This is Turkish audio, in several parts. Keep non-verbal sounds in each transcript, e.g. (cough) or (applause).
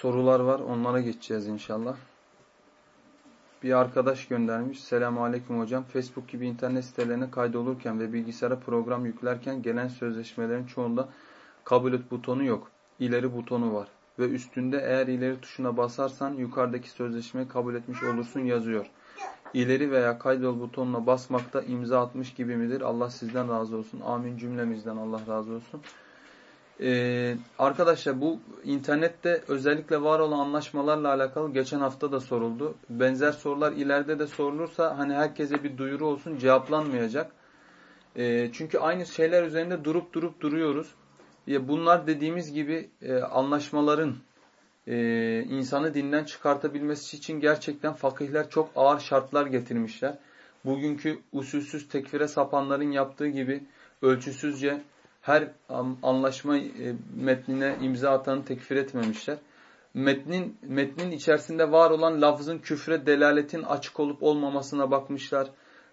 sorular var. Onlara geçeceğiz inşallah. Bir arkadaş göndermiş. Selamun Aleyküm hocam. Facebook gibi internet sitelerine kaydolurken ve bilgisayara program yüklerken gelen sözleşmelerin çoğunda kabul et butonu yok. İleri butonu var. Ve üstünde eğer ileri tuşuna basarsan yukarıdaki sözleşmeyi kabul etmiş olursun yazıyor. İleri veya kaydol butonuna basmakta imza atmış gibi midir? Allah sizden razı olsun. Amin cümlemizden Allah razı olsun. Ee, arkadaşlar bu internette özellikle var olan anlaşmalarla alakalı geçen hafta da soruldu. Benzer sorular ileride de sorulursa hani herkese bir duyuru olsun cevaplanmayacak. Ee, çünkü aynı şeyler üzerinde durup durup duruyoruz. Ya bunlar dediğimiz gibi e, anlaşmaların e, insanı dinden çıkartabilmesi için gerçekten fakihler çok ağır şartlar getirmişler. Bugünkü usulsüz tekfire sapanların yaptığı gibi ölçüsüzce her anlaşma e, metnine imza atanı tekfir etmemişler. Metnin, metnin içerisinde var olan lafızın küfre delaletin açık olup olmamasına bakmışlar.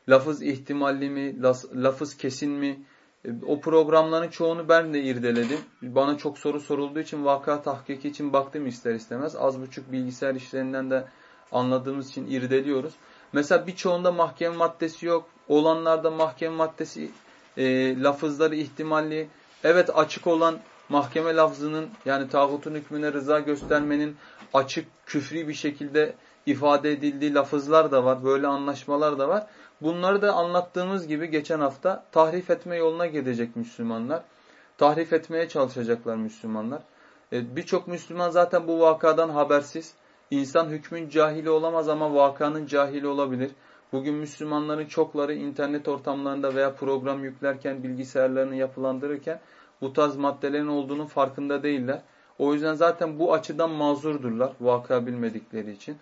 Lafız ihtimalli mi, lafız kesin mi? E, o programların çoğunu ben de irdeledim. Bana çok soru sorulduğu için vaka tahkiki için baktım ister istemez. Az buçuk bilgisayar işlerinden de anladığımız için irdeliyoruz. Mesela birçoğunda mahkeme maddesi yok. Olanlarda mahkeme maddesi e, lafızları ihtimalli. Evet açık olan mahkeme lafzının yani tağutun hükmüne rıza göstermenin açık küfri bir şekilde ifade edildiği lafızlar da var. Böyle anlaşmalar da var. Bunları da anlattığımız gibi geçen hafta tahrif etme yoluna gidecek Müslümanlar. Tahrif etmeye çalışacaklar Müslümanlar. E, Birçok Müslüman zaten bu vakadan habersiz. İnsan hükmün cahili olamaz ama vakanın cahili olabilir. Bugün Müslümanların çokları internet ortamlarında veya program yüklerken, bilgisayarlarını yapılandırırken bu tarz maddelerin olduğunun farkında değiller. O yüzden zaten bu açıdan mazurdurlar vaka bilmedikleri için.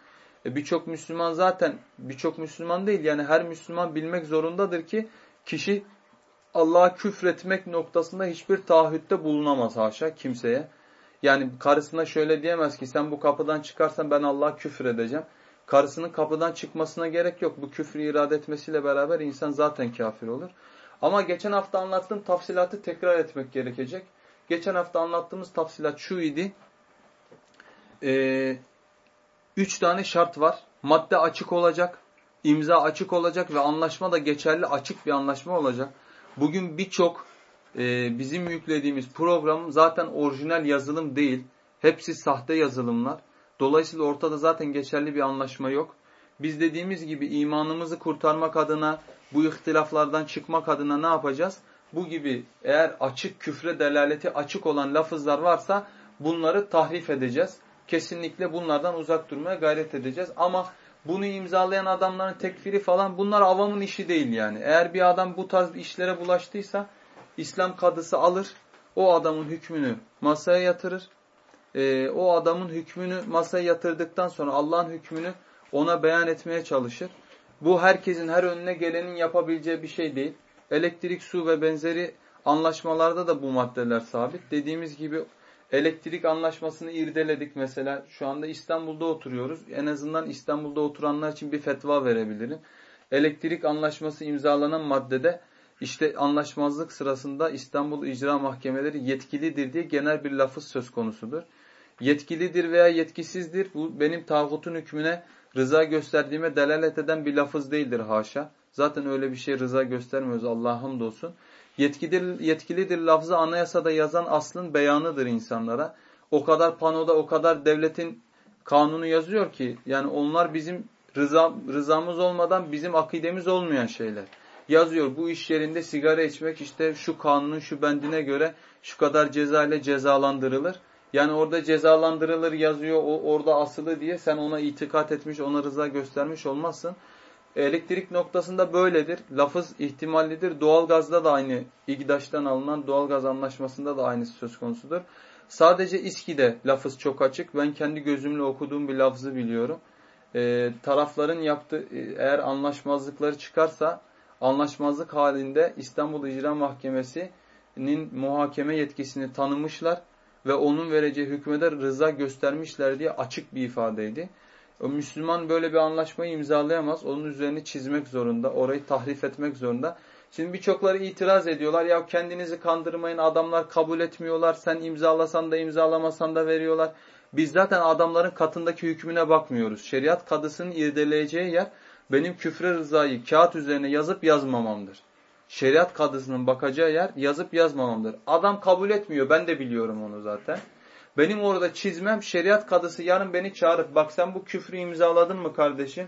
E birçok Müslüman zaten birçok Müslüman değil yani her Müslüman bilmek zorundadır ki kişi Allah'a küfretmek noktasında hiçbir taahhütte bulunamaz haşa kimseye. Yani karısına şöyle diyemez ki sen bu kapıdan çıkarsan ben Allah'a küfür edeceğim. Karısının kapıdan çıkmasına gerek yok. Bu küfrü irade etmesiyle beraber insan zaten kafir olur. Ama geçen hafta anlattığım tafsilatı tekrar etmek gerekecek. Geçen hafta anlattığımız tafsilat şu idi. Ee, üç tane şart var. Madde açık olacak, imza açık olacak ve anlaşma da geçerli açık bir anlaşma olacak. Bugün birçok e, bizim yüklediğimiz program zaten orijinal yazılım değil. Hepsi sahte yazılımlar. Dolayısıyla ortada zaten geçerli bir anlaşma yok. Biz dediğimiz gibi imanımızı kurtarmak adına, bu ihtilaflardan çıkmak adına ne yapacağız? Bu gibi eğer açık küfre delaleti açık olan lafızlar varsa bunları tahrif edeceğiz. Kesinlikle bunlardan uzak durmaya gayret edeceğiz. Ama bunu imzalayan adamların tekfiri falan bunlar avamın işi değil yani. Eğer bir adam bu tarz işlere bulaştıysa İslam kadısı alır, o adamın hükmünü masaya yatırır e, o adamın hükmünü masaya yatırdıktan sonra Allah'ın hükmünü ona beyan etmeye çalışır. Bu herkesin her önüne gelenin yapabileceği bir şey değil. Elektrik, su ve benzeri anlaşmalarda da bu maddeler sabit. Dediğimiz gibi elektrik anlaşmasını irdeledik mesela. Şu anda İstanbul'da oturuyoruz. En azından İstanbul'da oturanlar için bir fetva verebilirim. Elektrik anlaşması imzalanan maddede işte anlaşmazlık sırasında İstanbul İcra Mahkemeleri yetkilidir diye genel bir lafız söz konusudur yetkilidir veya yetkisizdir. Bu benim tağutun hükmüne rıza gösterdiğime delalet eden bir lafız değildir haşa. Zaten öyle bir şey rıza göstermiyoruz Allah'a hamdolsun. Yetkilidir, yetkilidir lafzı anayasada yazan aslın beyanıdır insanlara. O kadar panoda o kadar devletin kanunu yazıyor ki yani onlar bizim rıza, rızamız olmadan bizim akidemiz olmayan şeyler. Yazıyor bu iş yerinde sigara içmek işte şu kanunun şu bendine göre şu kadar ceza ile cezalandırılır. Yani orada cezalandırılır yazıyor, o orada asılı diye sen ona itikat etmiş, ona rıza göstermiş olmazsın. Elektrik noktasında böyledir. Lafız ihtimallidir. Doğalgazda da aynı, İGDAŞ'tan alınan doğalgaz anlaşmasında da aynısı söz konusudur. Sadece İSKİ'de lafız çok açık. Ben kendi gözümle okuduğum bir lafzı biliyorum. Ee, tarafların yaptığı, e, eğer anlaşmazlıkları çıkarsa, anlaşmazlık halinde İstanbul İcra Mahkemesi'nin muhakeme yetkisini tanımışlar ve onun vereceği hükmede rıza göstermişler diye açık bir ifadeydi. O Müslüman böyle bir anlaşmayı imzalayamaz. Onun üzerine çizmek zorunda. Orayı tahrif etmek zorunda. Şimdi birçokları itiraz ediyorlar. Ya kendinizi kandırmayın adamlar kabul etmiyorlar. Sen imzalasan da imzalamasan da veriyorlar. Biz zaten adamların katındaki hükmüne bakmıyoruz. Şeriat kadısının irdeleyeceği yer benim küfre rızayı kağıt üzerine yazıp yazmamamdır. Şeriat kadısının bakacağı yer yazıp yazmamamdır. Adam kabul etmiyor. Ben de biliyorum onu zaten. Benim orada çizmem şeriat kadısı yarın beni çağırıp bak sen bu küfrü imzaladın mı kardeşim?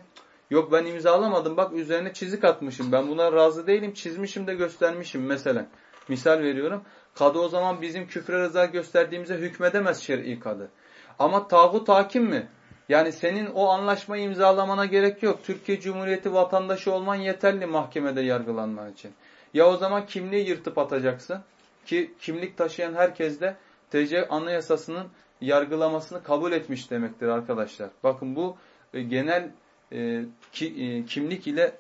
Yok ben imzalamadım bak üzerine çizik atmışım. Ben buna razı değilim çizmişim de göstermişim mesela. Misal veriyorum. Kadı o zaman bizim küfre rıza gösterdiğimize hükmedemez şer'i kadı. Ama tağut hakim mi? Yani senin o anlaşmayı imzalamana gerek yok. Türkiye Cumhuriyeti vatandaşı olman yeterli mahkemede yargılanman için. Ya o zaman kimliği yırtıp atacaksın ki kimlik taşıyan herkes de TC Anayasası'nın yargılamasını kabul etmiş demektir arkadaşlar. Bakın bu e, genel e, e, kimlik ile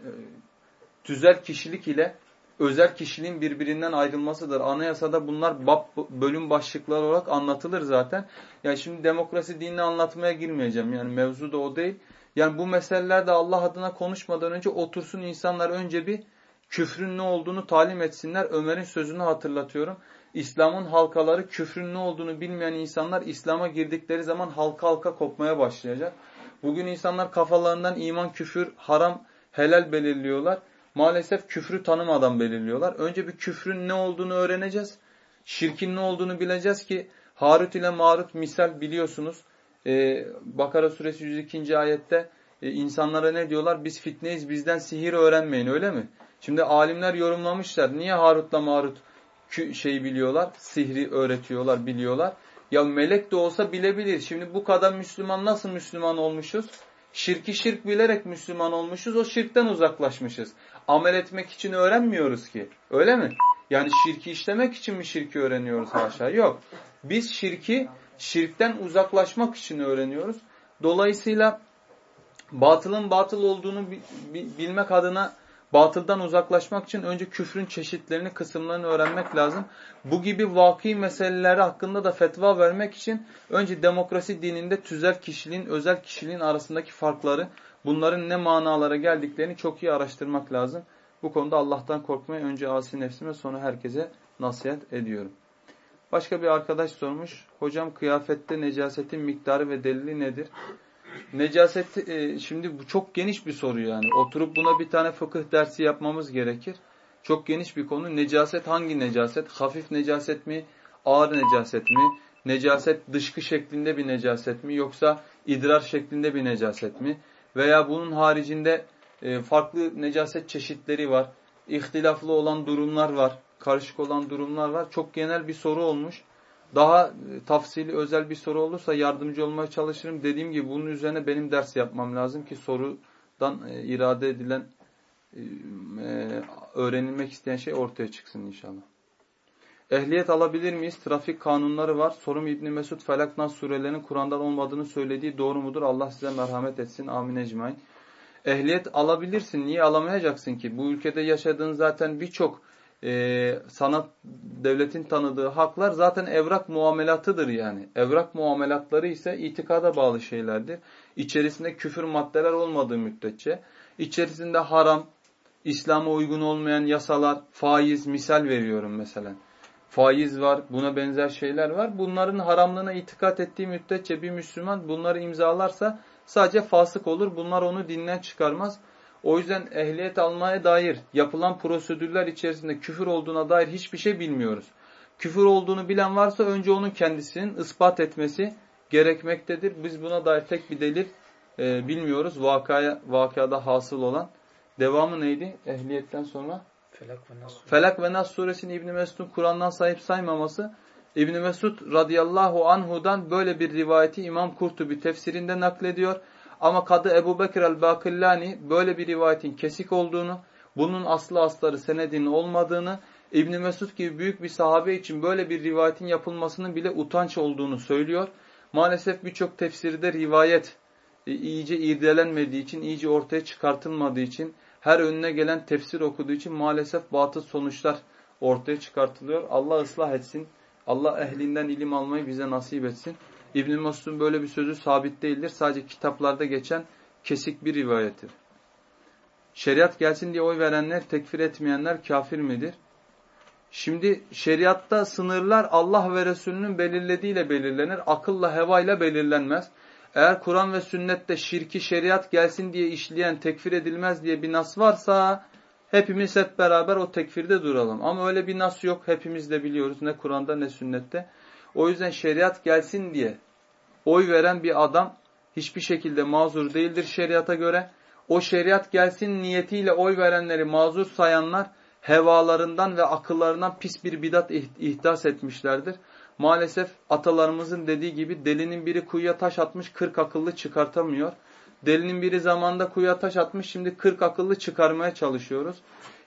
tüzel kişilik ile özel kişiliğin birbirinden ayrılmasıdır. Anayasada bunlar bab, bölüm başlıkları olarak anlatılır zaten. Yani şimdi demokrasi dinini anlatmaya girmeyeceğim. Yani mevzu da o değil. Yani bu meselelerde Allah adına konuşmadan önce otursun insanlar önce bir küfrün ne olduğunu talim etsinler. Ömer'in sözünü hatırlatıyorum. İslam'ın halkaları küfrün ne olduğunu bilmeyen insanlar İslam'a girdikleri zaman halka halka kopmaya başlayacak. Bugün insanlar kafalarından iman, küfür, haram, helal belirliyorlar. Maalesef küfrü tanımadan belirliyorlar. Önce bir küfrün ne olduğunu öğreneceğiz. Şirkin ne olduğunu bileceğiz ki Harut ile Marut misal biliyorsunuz. Ee, Bakara suresi 102. ayette e, insanlara ne diyorlar? Biz fitneyiz bizden sihir öğrenmeyin öyle mi? Şimdi alimler yorumlamışlar. Niye Harut'la Marut şey biliyorlar? Sihri öğretiyorlar, biliyorlar. Ya melek de olsa bilebilir. Şimdi bu kadar Müslüman nasıl Müslüman olmuşuz? Şirki şirk bilerek Müslüman olmuşuz. O şirkten uzaklaşmışız. Amel etmek için öğrenmiyoruz ki. Öyle mi? Yani şirki işlemek için mi şirki öğreniyoruz haşa? Yok. Biz şirki şirkten uzaklaşmak için öğreniyoruz. Dolayısıyla batılın batıl olduğunu bilmek adına Batıldan uzaklaşmak için önce küfrün çeşitlerini, kısımlarını öğrenmek lazım. Bu gibi vakı meseleleri hakkında da fetva vermek için önce demokrasi dininde tüzel kişiliğin, özel kişiliğin arasındaki farkları, bunların ne manalara geldiklerini çok iyi araştırmak lazım. Bu konuda Allah'tan korkmayı önce asi nefsime sonra herkese nasihat ediyorum. Başka bir arkadaş sormuş. Hocam kıyafette necasetin miktarı ve delili nedir? Necaset e, şimdi bu çok geniş bir soru yani. Oturup buna bir tane fıkıh dersi yapmamız gerekir. Çok geniş bir konu. Necaset hangi necaset? Hafif necaset mi? Ağır necaset mi? Necaset dışkı şeklinde bir necaset mi? Yoksa idrar şeklinde bir necaset mi? Veya bunun haricinde e, farklı necaset çeşitleri var. İhtilaflı olan durumlar var. Karışık olan durumlar var. Çok genel bir soru olmuş. Daha e, tafsili özel bir soru olursa yardımcı olmaya çalışırım. Dediğim gibi bunun üzerine benim ders yapmam lazım ki sorudan e, irade edilen e, öğrenilmek isteyen şey ortaya çıksın inşallah. Ehliyet alabilir miyiz? Trafik kanunları var. Sorum İbni Mesud Felak surelerinin Kur'an'dan olmadığını söylediği doğru mudur? Allah size merhamet etsin. Amin ecmain. Ehliyet alabilirsin. Niye alamayacaksın ki? Bu ülkede yaşadığın zaten birçok e, sanat devletin tanıdığı haklar zaten evrak muamelatıdır yani. Evrak muamelatları ise itikada bağlı şeylerdir. İçerisinde küfür maddeler olmadığı müddetçe, içerisinde haram, İslam'a uygun olmayan yasalar, faiz, misal veriyorum mesela. Faiz var, buna benzer şeyler var. Bunların haramlığına itikat ettiği müddetçe bir Müslüman bunları imzalarsa sadece fasık olur. Bunlar onu dinden çıkarmaz. O yüzden ehliyet almaya dair yapılan prosedürler içerisinde küfür olduğuna dair hiçbir şey bilmiyoruz. Küfür olduğunu bilen varsa önce onun kendisinin ispat etmesi gerekmektedir. Biz buna dair tek bir delil e, bilmiyoruz. Vakaya, vakada hasıl olan. Devamı neydi ehliyetten sonra? Felak ve Nas, Felak ve Nas suresini İbn Mesud'un Kur'an'dan sahip saymaması İbn Mesud radıyallahu anhudan böyle bir rivayeti İmam Kurtubi tefsirinde naklediyor. Ama Kadı Ebu Bekir el-Bakillani böyle bir rivayetin kesik olduğunu, bunun aslı asları senedinin olmadığını, İbn Mesud gibi büyük bir sahabe için böyle bir rivayetin yapılmasının bile utanç olduğunu söylüyor. Maalesef birçok tefsirde rivayet e, iyice irdelenmediği için, iyice ortaya çıkartılmadığı için, her önüne gelen tefsir okuduğu için maalesef batıl sonuçlar ortaya çıkartılıyor. Allah ıslah etsin. Allah ehlinden ilim almayı bize nasip etsin. İbn-i Mesud'un böyle bir sözü sabit değildir. Sadece kitaplarda geçen kesik bir rivayettir. Şeriat gelsin diye oy verenler, tekfir etmeyenler kafir midir? Şimdi şeriatta sınırlar Allah ve Resulünün belirlediğiyle belirlenir. Akılla, hevayla belirlenmez. Eğer Kur'an ve sünnette şirki şeriat gelsin diye işleyen tekfir edilmez diye bir nas varsa hepimiz hep beraber o tekfirde duralım. Ama öyle bir nas yok. Hepimiz de biliyoruz ne Kur'an'da ne sünnette. O yüzden şeriat gelsin diye oy veren bir adam hiçbir şekilde mazur değildir şeriata göre. O şeriat gelsin niyetiyle oy verenleri mazur sayanlar hevalarından ve akıllarından pis bir bidat ihdas etmişlerdir. Maalesef atalarımızın dediği gibi delinin biri kuyuya taş atmış 40 akıllı çıkartamıyor. Delinin biri zamanda kuyuya taş atmış şimdi 40 akıllı çıkarmaya çalışıyoruz.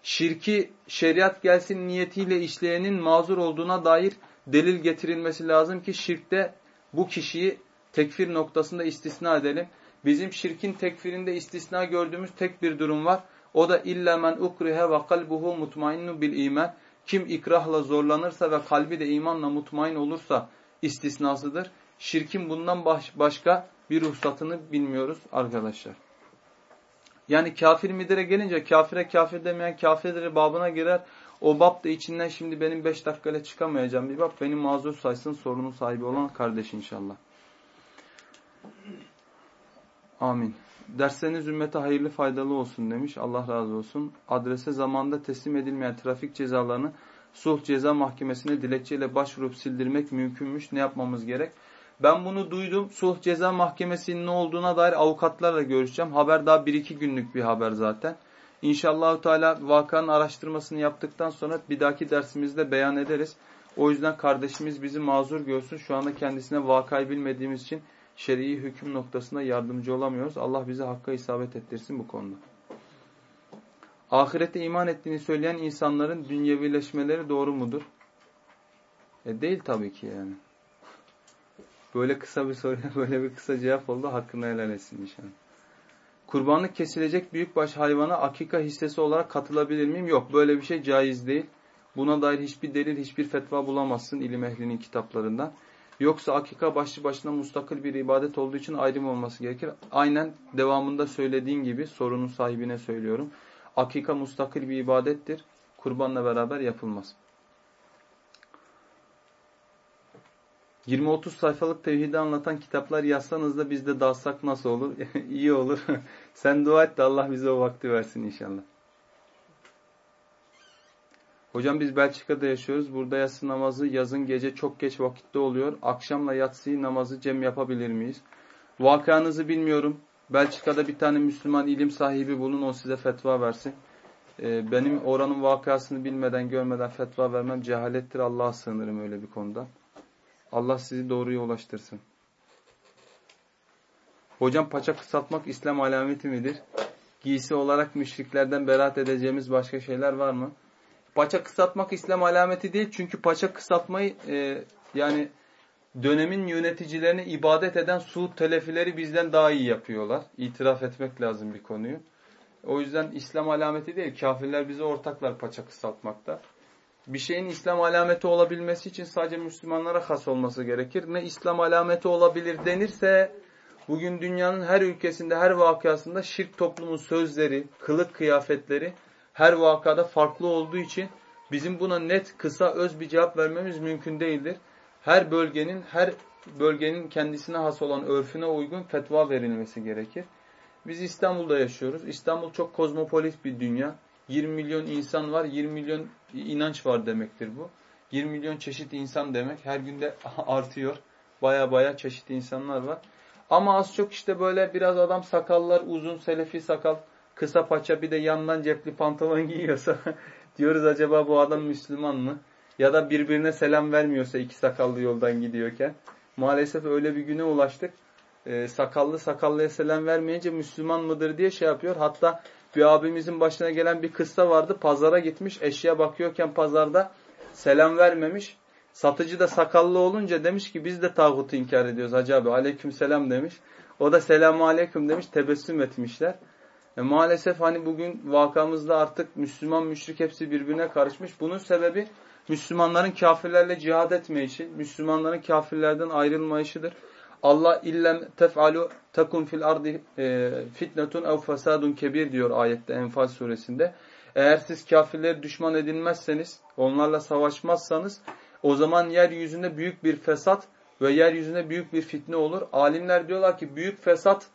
Şirki şeriat gelsin niyetiyle işleyenin mazur olduğuna dair delil getirilmesi lazım ki şirkte bu kişiyi tekfir noktasında istisna edelim. Bizim şirkin tekfirinde istisna gördüğümüz tek bir durum var. O da illa men ukrihe ve kalbuhu mutmainnu bil iman. Kim ikrahla zorlanırsa ve kalbi de imanla mutmain olursa istisnasıdır. Şirkin bundan baş, başka bir ruhsatını bilmiyoruz arkadaşlar. Yani kafir midire gelince kafire kafir demeyen kafirdir babına girer. O bab da içinden şimdi benim beş dakikayla çıkamayacağım bir bab. Benim mazur saysın sorunun sahibi olan kardeş inşallah. Amin. Dersleriniz ümmete hayırlı faydalı olsun demiş. Allah razı olsun. Adrese zamanda teslim edilmeyen trafik cezalarını sulh ceza mahkemesine dilekçeyle başvurup sildirmek mümkünmüş. Ne yapmamız gerek? Ben bunu duydum. Sulh ceza mahkemesinin ne olduğuna dair avukatlarla görüşeceğim. Haber daha bir iki günlük bir haber zaten. İnşallah Teala vakanın araştırmasını yaptıktan sonra bir dahaki dersimizde beyan ederiz. O yüzden kardeşimiz bizi mazur görsün. Şu anda kendisine vakayı bilmediğimiz için şer'i hüküm noktasında yardımcı olamıyoruz. Allah bize hakka isabet ettirsin bu konuda. Ahirete iman ettiğini söyleyen insanların dünyevileşmeleri doğru mudur? E değil tabii ki yani. Böyle kısa bir soruya (laughs) böyle bir kısa cevap oldu. Hakkını helal etsin inşallah. Kurbanlık kesilecek büyükbaş hayvana akika hissesi olarak katılabilir miyim? Yok böyle bir şey caiz değil. Buna dair hiçbir delil, hiçbir fetva bulamazsın ilim ehlinin kitaplarından. Yoksa akika başlı başına mustakil bir ibadet olduğu için ayrım olması gerekir. Aynen devamında söylediğin gibi sorunun sahibine söylüyorum. Akika mustakil bir ibadettir. Kurbanla beraber yapılmaz. 20-30 sayfalık tevhidi anlatan kitaplar yazsanız da biz de dağıtsak nasıl olur? (laughs) İyi olur. (laughs) Sen dua et de Allah bize o vakti versin inşallah. Hocam biz Belçika'da yaşıyoruz. Burada yatsı namazı yazın gece çok geç vakitte oluyor. Akşamla yatsıyı namazı cem yapabilir miyiz? Vakanızı bilmiyorum. Belçika'da bir tane Müslüman ilim sahibi bulun o size fetva versin. Ee, benim oranın vakasını bilmeden görmeden fetva vermem cehalettir. Allah'a sığınırım öyle bir konuda. Allah sizi doğruya ulaştırsın. Hocam paça kısaltmak İslam alameti midir? Giysi olarak müşriklerden beraat edeceğimiz başka şeyler var mı? Paça kısaltmak İslam alameti değil. Çünkü paça kısaltmayı e, yani dönemin yöneticilerini ibadet eden Suud telefileri bizden daha iyi yapıyorlar. İtiraf etmek lazım bir konuyu. O yüzden İslam alameti değil. Kafirler bize ortaklar paça kısaltmakta. Bir şeyin İslam alameti olabilmesi için sadece Müslümanlara has olması gerekir. Ne İslam alameti olabilir denirse bugün dünyanın her ülkesinde, her vakasında şirk toplumun sözleri, kılık kıyafetleri her vakada farklı olduğu için bizim buna net, kısa, öz bir cevap vermemiz mümkün değildir. Her bölgenin, her bölgenin kendisine has olan örfüne uygun fetva verilmesi gerekir. Biz İstanbul'da yaşıyoruz. İstanbul çok kozmopolit bir dünya. 20 milyon insan var, 20 milyon inanç var demektir bu. 20 milyon çeşit insan demek. Her günde (laughs) artıyor. Baya baya çeşitli insanlar var. Ama az çok işte böyle biraz adam sakallar uzun, selefi sakal kısa paça bir de yandan cepli pantolon (laughs) giyiyorsa (laughs) diyoruz acaba bu adam Müslüman mı? Ya da birbirine selam vermiyorsa iki sakallı yoldan gidiyorken. Maalesef öyle bir güne ulaştık. Ee, sakallı sakallıya selam vermeyince Müslüman mıdır diye şey yapıyor. Hatta bir abimizin başına gelen bir kıssa vardı. Pazara gitmiş eşya bakıyorken pazarda selam vermemiş. Satıcı da sakallı olunca demiş ki biz de tağutu inkar ediyoruz hacı abi. Aleyküm selam demiş. O da selamu aleyküm demiş. Tebessüm etmişler. E maalesef hani bugün vakamızda artık Müslüman müşrik hepsi birbirine karışmış. Bunun sebebi Müslümanların kafirlerle cihad etmeyişi, Müslümanların kafirlerden ayrılmayışıdır. Allah illem tef'alu takun fil ardi e, fitnetun ev fesadun kebir diyor ayette Enfal suresinde. Eğer siz kafirleri düşman edinmezseniz, onlarla savaşmazsanız o zaman yeryüzünde büyük bir fesat ve yeryüzünde büyük bir fitne olur. Alimler diyorlar ki büyük fesat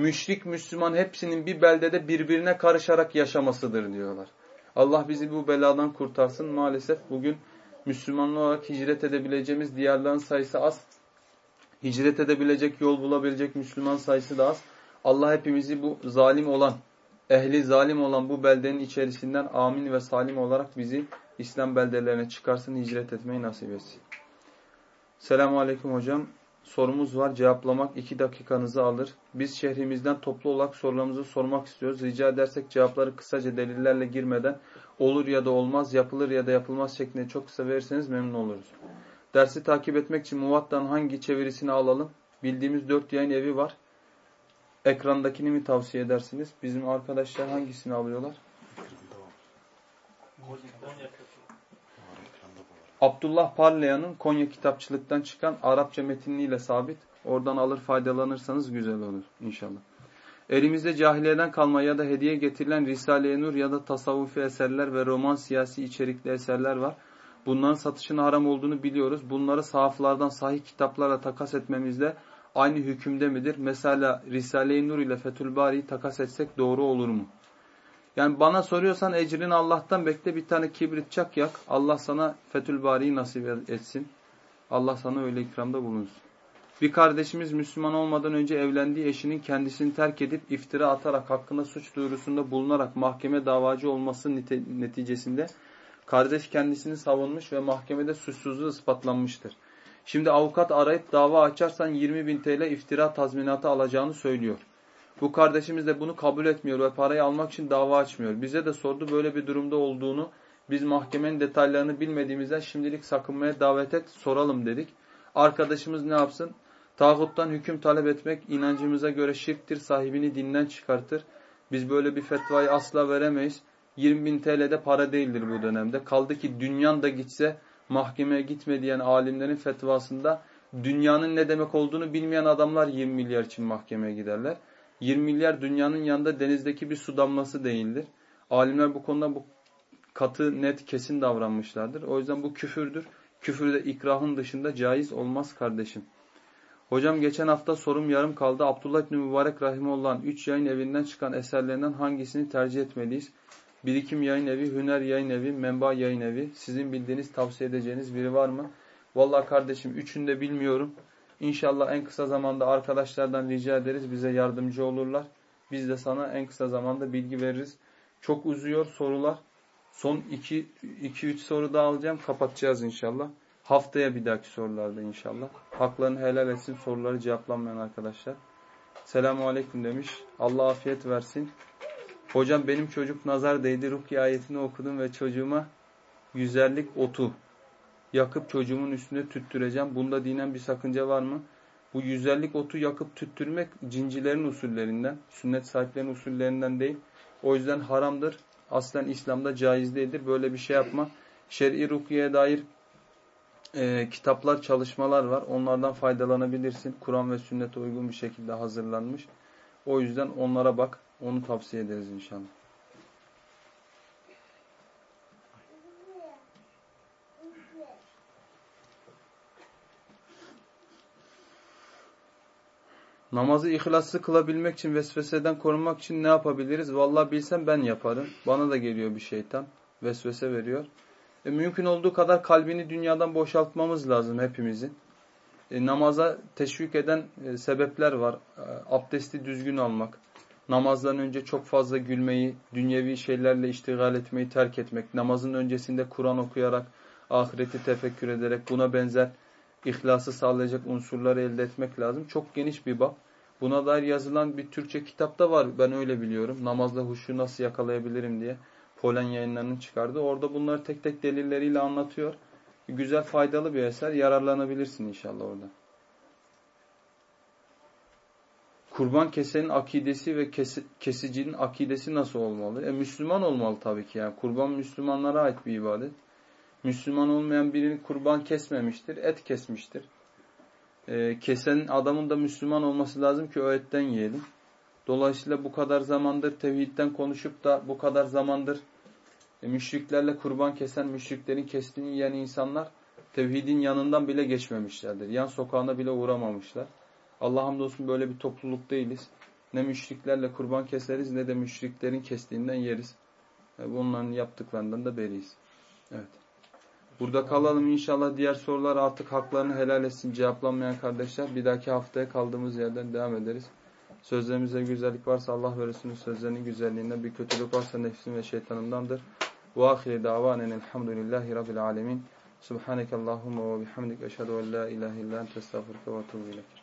müşrik Müslüman hepsinin bir beldede birbirine karışarak yaşamasıdır diyorlar. Allah bizi bu beladan kurtarsın. Maalesef bugün Müslümanlar olarak hicret edebileceğimiz diyarların sayısı az. Hicret edebilecek, yol bulabilecek Müslüman sayısı da az. Allah hepimizi bu zalim olan, ehli zalim olan bu beldenin içerisinden amin ve salim olarak bizi İslam beldelerine çıkarsın, hicret etmeyi nasip etsin. Selamun Aleyküm hocam. Sorumuz var. Cevaplamak iki dakikanızı alır. Biz şehrimizden toplu olarak sorularımızı sormak istiyoruz. Rica edersek cevapları kısaca delillerle girmeden olur ya da olmaz, yapılır ya da yapılmaz şeklinde çok kısa verirseniz memnun oluruz. Dersi takip etmek için Muvat'tan hangi çevirisini alalım? Bildiğimiz dört yayın evi var. Ekrandakini mi tavsiye edersiniz? Bizim arkadaşlar hangisini alıyorlar? Abdullah Parlayan'ın Konya kitapçılıktan çıkan Arapça metinliyle sabit. Oradan alır faydalanırsanız güzel olur inşallah. Elimizde cahiliyeden kalma ya da hediye getirilen Risale-i Nur ya da tasavvufi eserler ve roman siyasi içerikli eserler var. Bunların satışının haram olduğunu biliyoruz. Bunları sahaflardan sahih kitaplarla takas etmemizde aynı hükümde midir? Mesela Risale-i Nur ile Fethül Bari'yi takas etsek doğru olur mu? Yani bana soruyorsan ecrini Allah'tan bekle bir tane kibrit çak yak. Allah sana Fethül Bari'yi nasip etsin. Allah sana öyle ikramda bulunsun. Bir kardeşimiz Müslüman olmadan önce evlendiği eşinin kendisini terk edip iftira atarak hakkında suç duyurusunda bulunarak mahkeme davacı olması neticesinde kardeş kendisini savunmuş ve mahkemede suçsuzluğu ispatlanmıştır. Şimdi avukat arayıp dava açarsan 20 bin TL iftira tazminatı alacağını söylüyor. Bu kardeşimiz de bunu kabul etmiyor ve parayı almak için dava açmıyor. Bize de sordu böyle bir durumda olduğunu. Biz mahkemenin detaylarını bilmediğimizden şimdilik sakınmaya davet et soralım dedik. Arkadaşımız ne yapsın? Tağuttan hüküm talep etmek inancımıza göre şirktir, sahibini dinden çıkartır. Biz böyle bir fetvayı asla veremeyiz. 20 bin TL de para değildir bu dönemde. Kaldı ki dünyan da gitse mahkemeye gitme diyen alimlerin fetvasında dünyanın ne demek olduğunu bilmeyen adamlar 20 milyar için mahkemeye giderler. 20 milyar dünyanın yanında denizdeki bir su damlası değildir. Alimler bu konuda bu katı, net, kesin davranmışlardır. O yüzden bu küfürdür. Küfür de ikrahın dışında caiz olmaz kardeşim. Hocam geçen hafta sorum yarım kaldı. Abdullah İbni Mübarek Rahimullah'ın 3 yayın evinden çıkan eserlerinden hangisini tercih etmeliyiz? Birikim yayın evi, Hüner yayın evi, Menba yayın evi. Sizin bildiğiniz, tavsiye edeceğiniz biri var mı? Vallahi kardeşim üçünü de bilmiyorum. İnşallah en kısa zamanda arkadaşlardan rica ederiz. Bize yardımcı olurlar. Biz de sana en kısa zamanda bilgi veririz. Çok uzuyor sorular. Son 2-3 soru daha alacağım. Kapatacağız inşallah. Haftaya bir dahaki sorularda inşallah. Haklarını helal etsin soruları cevaplanmayan arkadaşlar. Selamun Aleyküm demiş. Allah afiyet versin. Hocam benim çocuk nazar değdi. Rukiye ayetini okudum ve çocuğuma yüzerlik otu yakıp çocuğumun üstünde tüttüreceğim. Bunda dinen bir sakınca var mı? Bu yüzerlik otu yakıp tüttürmek cincilerin usullerinden, sünnet sahiplerinin usullerinden değil. O yüzden haramdır. Aslen İslam'da caiz değildir. Böyle bir şey yapma. Şer'i rukiye dair e, kitaplar, çalışmalar var. Onlardan faydalanabilirsin. Kur'an ve sünnete uygun bir şekilde hazırlanmış. O yüzden onlara bak. Onu tavsiye ederiz inşallah. Namazı ihlaslı kılabilmek için, vesveseden korunmak için ne yapabiliriz? Vallahi bilsem ben yaparım. Bana da geliyor bir şeytan. Vesvese veriyor. E, mümkün olduğu kadar kalbini dünyadan boşaltmamız lazım hepimizin. E, namaza teşvik eden e, sebepler var. E, abdesti düzgün almak. Namazdan önce çok fazla gülmeyi, dünyevi şeylerle iştigal etmeyi terk etmek. Namazın öncesinde Kur'an okuyarak, ahireti tefekkür ederek buna benzer ihlası sağlayacak unsurları elde etmek lazım. Çok geniş bir bab. Buna dair yazılan bir Türkçe kitap da var. Ben öyle biliyorum. Namazda huşu nasıl yakalayabilirim diye. Polen yayınlarının çıkardığı. Orada bunları tek tek delilleriyle anlatıyor. Güzel, faydalı bir eser. Yararlanabilirsin inşallah orada. Kurban kesenin akidesi ve kesi, kesicinin akidesi nasıl olmalı? E Müslüman olmalı tabii ki. Yani kurban Müslümanlara ait bir ibadet. Müslüman olmayan birini kurban kesmemiştir, et kesmiştir. E, kesen adamın da Müslüman olması lazım ki o etten yiyelim. Dolayısıyla bu kadar zamandır tevhidden konuşup da bu kadar zamandır E, müşriklerle kurban kesen, müşriklerin kestiğini yiyen insanlar tevhidin yanından bile geçmemişlerdir. Yan sokağına bile uğramamışlar. Allah hamdolsun böyle bir topluluk değiliz. Ne müşriklerle kurban keseriz ne de müşriklerin kestiğinden yeriz. E, bunların yaptıklarından da beriyiz. Evet. Burada kalalım inşallah. Diğer sorular artık haklarını helal etsin cevaplanmayan kardeşler. Bir dahaki haftaya kaldığımız yerden devam ederiz. Sözlerimizde güzellik varsa Allah ve sözlerinin güzelliğinden, bir kötülük varsa nefsim ve şeytanımdandır. Ve ahire davanen elhamdülillahi rabbil alemin. Subhaneke Allahumma ve bihamdik eşhedü en la ilahe illa ente estağfurke ve etûbü.